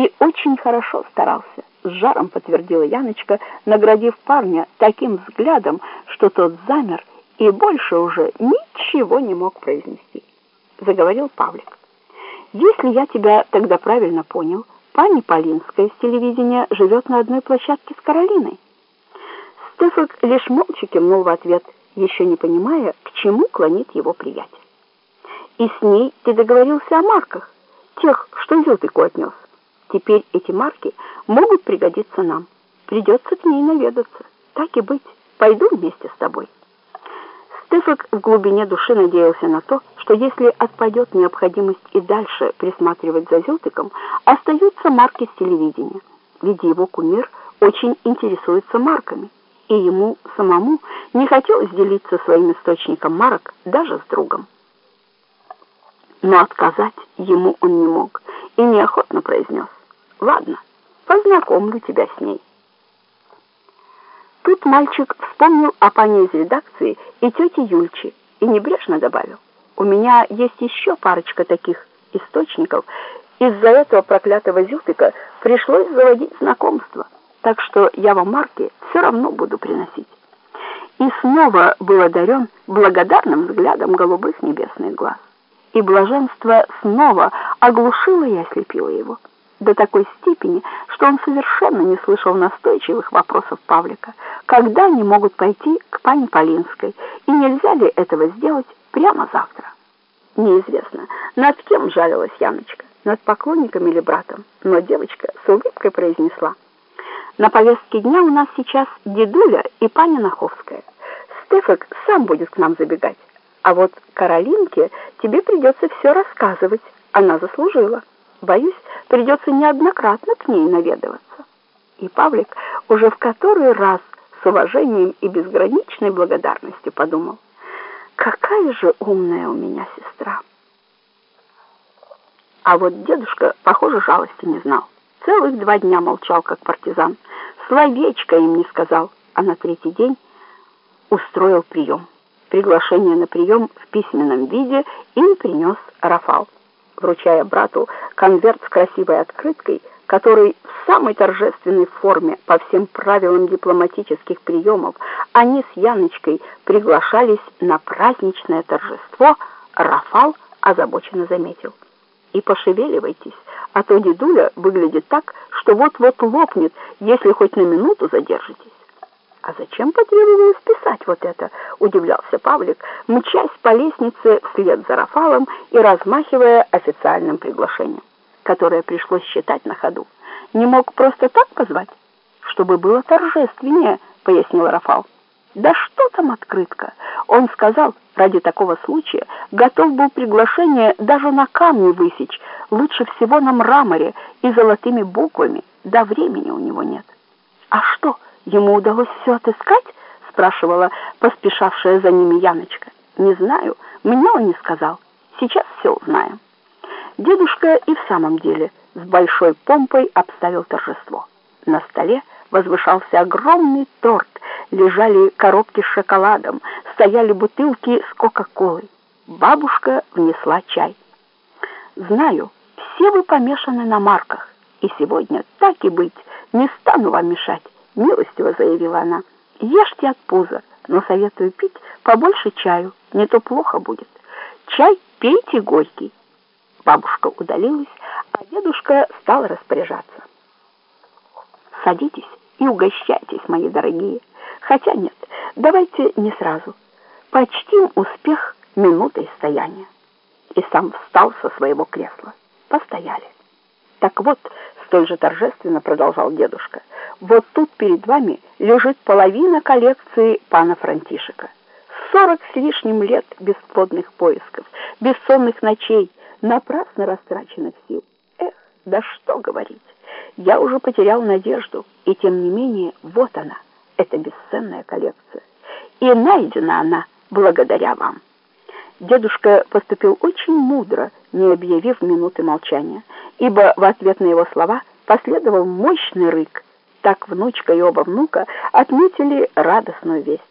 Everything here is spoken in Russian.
И очень хорошо старался, с жаром подтвердила Яночка, наградив парня таким взглядом, что тот замер и больше уже ничего не мог произнести. Заговорил Павлик. Если я тебя тогда правильно понял, пани Полинская с телевидения живет на одной площадке с Каролиной. Стефак лишь молча кивнул в ответ, еще не понимая, к чему клонит его приятель. И с ней ты договорился о марках, тех, что Зютыку отнес. Теперь эти марки могут пригодиться нам. Придется к ней наведаться. Так и быть, пойду вместе с тобой. Стефак в глубине души надеялся на то, что если отпадет необходимость и дальше присматривать за Зютыком, остаются марки с телевидения. Ведь его кумир очень интересуется марками, и ему самому не хотелось делиться своим источником марок даже с другом. Но отказать ему он не мог и неохотно произнес. «Ладно, познакомлю тебя с ней». Тут мальчик вспомнил о пане из редакции и тете Юльче и небрежно добавил. «У меня есть еще парочка таких источников. Из-за этого проклятого Зютыка пришлось заводить знакомство, так что я вам марки все равно буду приносить». И снова был одарен благодарным взглядом голубых небесных глаз. И блаженство снова оглушило и ослепило его до такой степени, что он совершенно не слышал настойчивых вопросов Павлика, когда они могут пойти к пане Полинской, и нельзя ли этого сделать прямо завтра. Неизвестно, над кем жалилась Яночка, над поклонником или братом, но девочка с улыбкой произнесла. На повестке дня у нас сейчас дедуля и паня Наховская. Стефак сам будет к нам забегать, а вот Каролинке тебе придется все рассказывать, она заслужила. Боюсь, придется неоднократно к ней наведываться. И Павлик уже в который раз с уважением и безграничной благодарностью подумал, какая же умная у меня сестра. А вот дедушка, похоже, жалости не знал. Целых два дня молчал, как партизан. Словечко им не сказал, а на третий день устроил прием. Приглашение на прием в письменном виде им принес Рафал вручая брату конверт с красивой открыткой, который в самой торжественной форме по всем правилам дипломатических приемов они с Яночкой приглашались на праздничное торжество, Рафал озабоченно заметил. И пошевеливайтесь, а то дедуля выглядит так, что вот-вот лопнет, если хоть на минуту задержитесь. «А зачем потребовалось писать вот это?» — удивлялся Павлик, мчась по лестнице вслед за Рафалом и размахивая официальным приглашением, которое пришлось считать на ходу. «Не мог просто так позвать?» «Чтобы было торжественнее», — пояснил Рафал. «Да что там открытка?» Он сказал, ради такого случая, готов был приглашение даже на камне высечь, лучше всего на мраморе и золотыми буквами, да времени у него нет. «А что?» Ему удалось все отыскать? спрашивала поспешавшая за ними Яночка. Не знаю, мне он не сказал. Сейчас все узнаем. Дедушка и в самом деле с большой помпой обставил торжество. На столе возвышался огромный торт, лежали коробки с шоколадом, стояли бутылки с кока-колой. Бабушка внесла чай. Знаю, все вы помешаны на марках, и сегодня так и быть, не стану вам мешать милостиво заявила она. Ешьте от пуза, но советую пить побольше чаю, не то плохо будет. Чай пейте горький. Бабушка удалилась, а дедушка стал распоряжаться. Садитесь и угощайтесь, мои дорогие. Хотя нет, давайте не сразу. Почтим успех минутой стояния. И сам встал со своего кресла. Постояли. Так вот, столь же торжественно продолжал дедушка, вот тут перед вами лежит половина коллекции пана Франтишека. Сорок с лишним лет бесплодных поисков, бессонных ночей, напрасно растраченных сил. Эх, да что говорить. Я уже потерял надежду, и тем не менее, вот она, эта бесценная коллекция. И найдена она благодаря вам. Дедушка поступил очень мудро, не объявив минуты молчания, ибо в ответ на его слова последовал мощный рык, так внучка и оба внука отметили радостную весть.